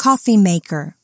coffee maker.